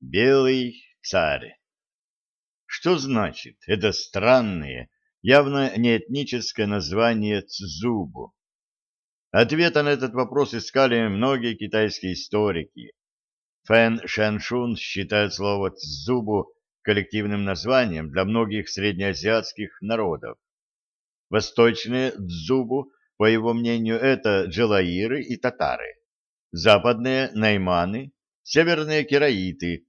Белый царь. Что значит это странное, явно не этническое название Цзубу? Ответа на этот вопрос искали многие китайские историки. Фэн Шэншун считает слово «цзубу» коллективным названием для многих среднеазиатских народов. Восточные «цзубу», по его мнению, это джелаиры и татары, западные – найманы, северные – кераиты,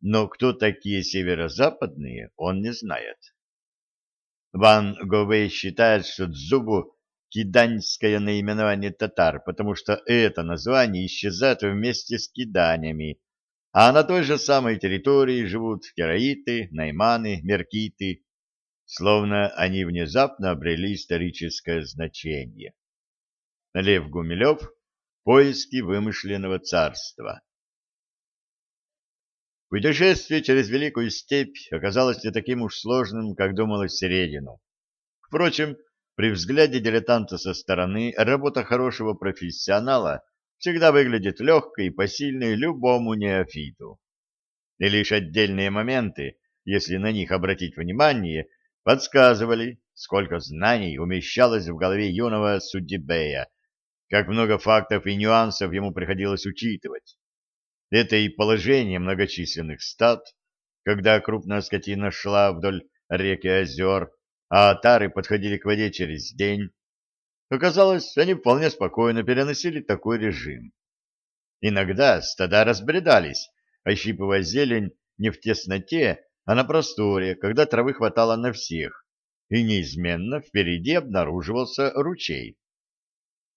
но кто такие северо-западные, он не знает. Ван Говей считает, что Дзубу – киданьское наименование татар, потому что это название исчезает вместе с киданями, а на той же самой территории живут кераиты, найманы, меркиты, словно они внезапно обрели историческое значение. Лев Гумилев «Поиски вымышленного царства». Путешествие через Великую Степь оказалось не таким уж сложным, как думалось Середину. Впрочем, при взгляде дилетанта со стороны работа хорошего профессионала всегда выглядит легкой и посильной любому неофиту. И лишь отдельные моменты, если на них обратить внимание, подсказывали, сколько знаний умещалось в голове юного Суддибея, как много фактов и нюансов ему приходилось учитывать. Это и положение многочисленных стад, когда крупная скотина шла вдоль реки и озер, а отары подходили к воде через день. Оказалось, они вполне спокойно переносили такой режим. Иногда стада разбредались, ощипывая зелень не в тесноте, а на просторе, когда травы хватало на всех, и неизменно впереди обнаруживался ручей.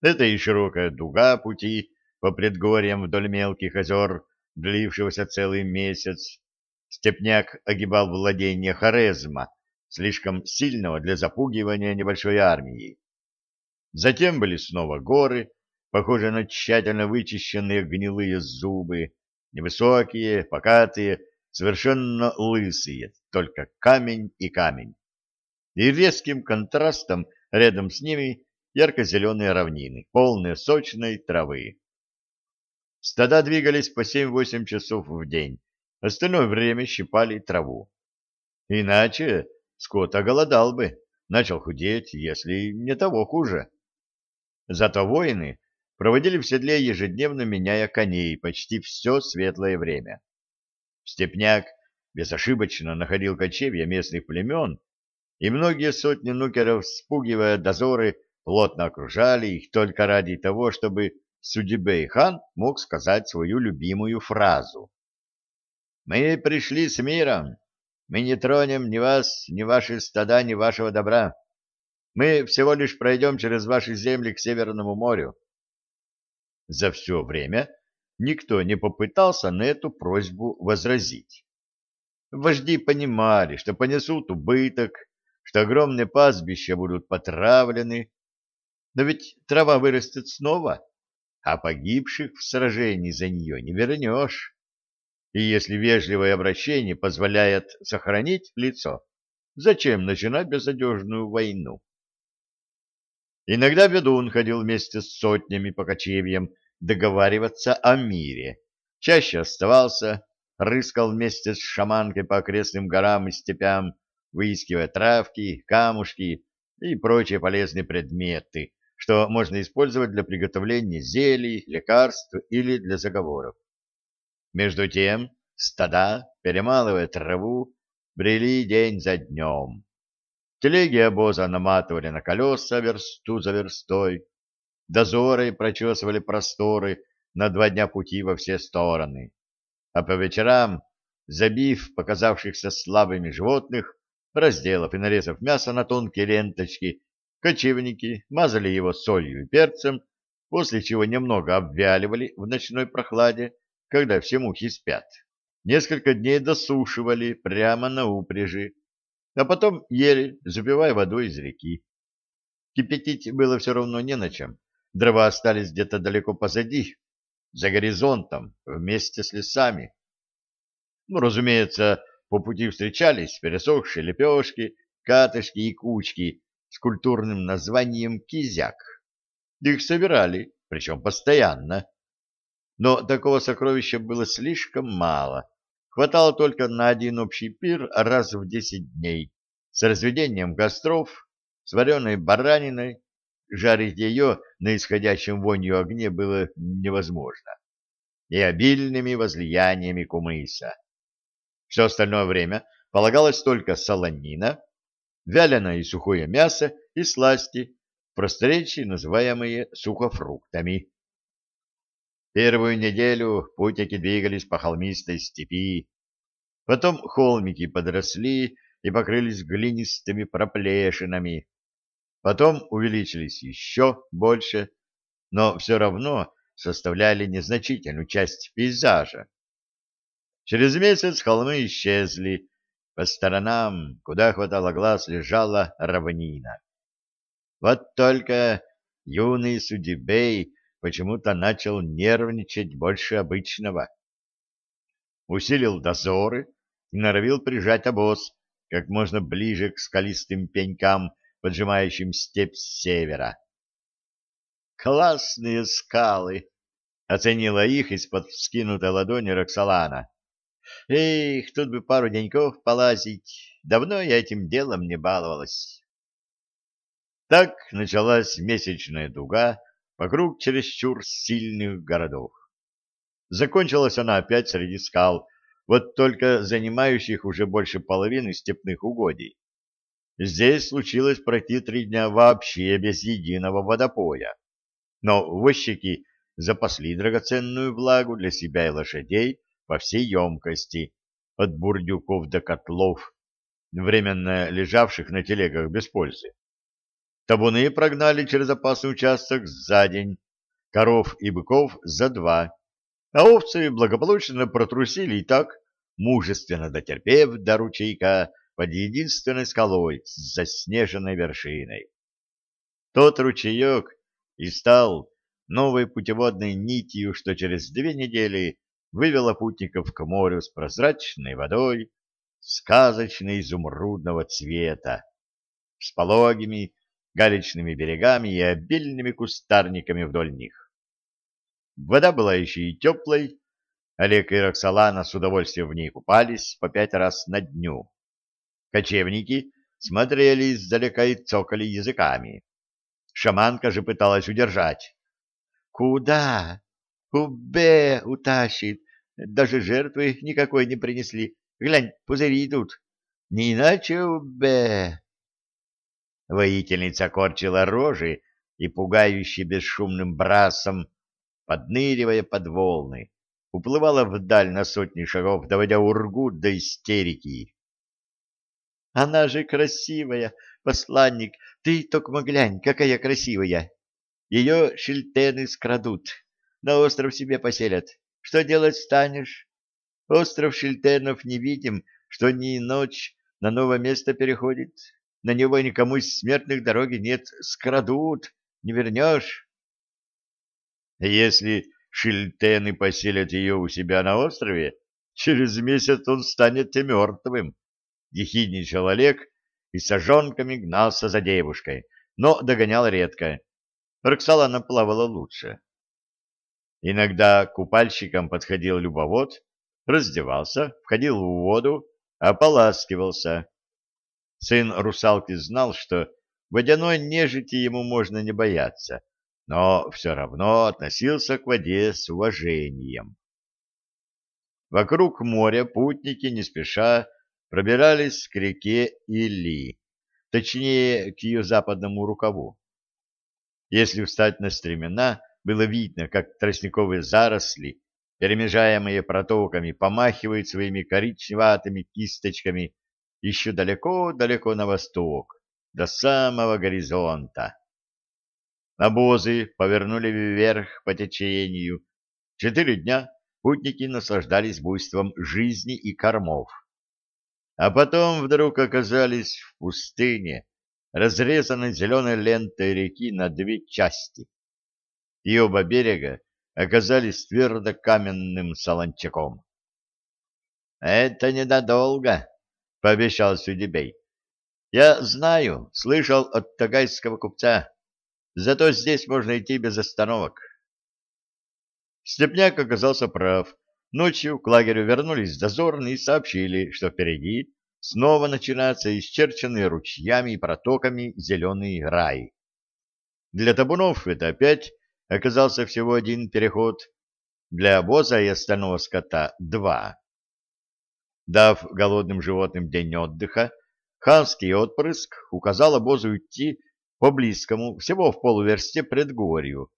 Это и широкая дуга пути, по предгорьям вдоль мелких озер, длившегося целый месяц, степняк огибал владение Хорезма, слишком сильного для запугивания небольшой армии. Затем были снова горы, похожие на тщательно вычищенные гнилые зубы, невысокие, покатые, совершенно лысые, только камень и камень. И резким контрастом рядом с ними ярко-зеленые равнины, полные сочной травы. Стада двигались по 7-8 часов в день, остальное время щипали траву. Иначе скот оголодал бы, начал худеть, если не того хуже. Зато воины проводили в седле ежедневно меняя коней почти все светлое время. Степняк безошибочно находил кочевья местных племен, и многие сотни нукеров, спугивая дозоры, плотно окружали их только ради того, чтобы Судибей-хан мог сказать свою любимую фразу. «Мы пришли с миром. Мы не тронем ни вас, ни ваши стада, ни вашего добра. Мы всего лишь пройдем через ваши земли к Северному морю». За все время никто не попытался на эту просьбу возразить. Вожди понимали, что понесут убыток, что огромные пастбища будут потравлены, но ведь трава вырастет снова, а погибших в сражении за нее не вернешь. И если вежливое обращение позволяет сохранить лицо, зачем начинать безодежную войну? Иногда ведун ходил вместе с сотнями по кочевьям договариваться о мире. Чаще оставался, рыскал вместе с шаманкой по окрестным горам и степям, выискивая травки, камушки и прочие полезные предметы, что можно использовать для приготовления зелий, лекарств или для заговоров. Между тем стада, перемалывая траву, брели день за днем. Телеги обоза наматывали на колеса версту за верстой, дозоры прочесывали просторы на два дня пути во все стороны, а по вечерам, забив показавшихся слабыми животных, разделав и нарезав мясо на тонкие ленточки, Кочевники мазали его солью и перцем, после чего немного обвяливали в ночной прохладе, когда все мухи спят. Несколько дней досушивали прямо на упряжи, а потом ели, запивая водой из реки. Кипятить было все равно не на чем. Дрова остались где-то далеко позади, за горизонтом, вместе с лесами. Ну, разумеется, по пути встречались пересохшие лепешки, катышки и кучки, с культурным названием «кизяк». Их собирали, причем постоянно. Но такого сокровища было слишком мало, хватало только на один общий пир раз в десять дней с разведением костров, с вареной бараниной, жарить ее на исходящем вонью огне было невозможно, и обильными возлияниями кумыса. Все остальное время полагалось только солонина, вяленое и сухое мясо и сласти, просторечии называемые сухофруктами. Первую неделю путники двигались по холмистой степи, потом холмики подросли и покрылись глинистыми проплешинами, потом увеличились еще больше, но все равно составляли незначительную часть пейзажа. Через месяц холмы исчезли, по сторонам, куда хватало глаз, лежала равнина. Вот только юный Судебей почему-то начал нервничать больше обычного. Усилил дозоры и норовил прижать обоз как можно ближе к скалистым пенькам, поджимающим степь с севера. «Классные скалы!» — оценила их из-под вскинутой ладони Роксолана. Эх, тут бы пару деньков полазить. Давно я этим делом не баловалась. Так началась месячная дуга вокруг чересчур сильных городов. Закончилась она опять среди скал, вот только занимающих уже больше половины степных угодий. Здесь случилось пройти три дня вообще без единого водопоя. Но возчики запасли драгоценную влагу для себя и лошадей по всей емкости, от бурдюков до котлов, временно лежавших на телегах без пользы. Табуны прогнали через опасный участок за день, коров и быков за два, а овцы благополучно протрусили и так, мужественно дотерпев до ручейка под единственной скалой с заснеженной вершиной. Тот ручеек и стал новой путеводной нитью, что через две недели вывела путников к морю с прозрачной водой, сказочно изумрудного цвета, с пологими галечными берегами и обильными кустарниками вдоль них. Вода была еще и теплой, Олег и Роксолана с удовольствием в ней купались по пять раз на дню. Кочевники смотрели издалека и цокали языками. Шаманка же пыталась удержать. «Куда? Убе утащит. Даже жертвы никакой не принесли. Глянь, пузыри идут. Не иначе убе. Воительница корчила рожи и, пугающе бесшумным брасом, подныривая под волны, уплывала вдаль на сотни шагов, доводя ургу до истерики. «Она же красивая, посланник! Ты только глянь, какая красивая! Ее шильтены скрадут!» На остров себе поселят. Что делать станешь? Остров Шильтенов не видим, что ни ночь на новое место переходит. На него никому из смертных дороги нет. Скрадут, не вернешь. Если Шильтены поселят ее у себя на острове, через месяц он станет и мертвым. Ехидничал Олег и сожонками гнался за девушкой, но догонял редко. Роксолана плавала лучше. Иногда купальщикам подходил любовод, раздевался, входил в воду, ополаскивался. Сын русалки знал, что водяной нежити ему можно не бояться, но все равно относился к воде с уважением. Вокруг моря путники не спеша пробирались к реке Или, точнее, к ее западному рукаву. Если встать на стремена, было видно, как тростниковые заросли, перемежаемые протоками, помахивают своими коричневатыми кисточками еще далеко-далеко на восток, до самого горизонта. Обозы повернули вверх по течению. Четыре дня путники наслаждались буйством жизни и кормов. А потом вдруг оказались в пустыне, разрезанной зеленой лентой реки на две части и оба берега оказались твердо каменным солончаком. — Это недолго, — пообещал Судебей. — Я знаю, слышал от тагайского купца. Зато здесь можно идти без остановок. Степняк оказался прав. Ночью к лагерю вернулись дозорные и сообщили, что впереди снова начинается исчерченный ручьями и протоками зеленый рай. Для табунов это опять оказался всего один переход, для обоза и остального скота — два. Дав голодным животным день отдыха, ханский отпрыск указал обозу идти по близкому, всего в полуверсте предгорью,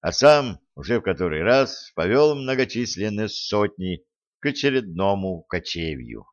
а сам уже в который раз повел многочисленные сотни к очередному кочевью.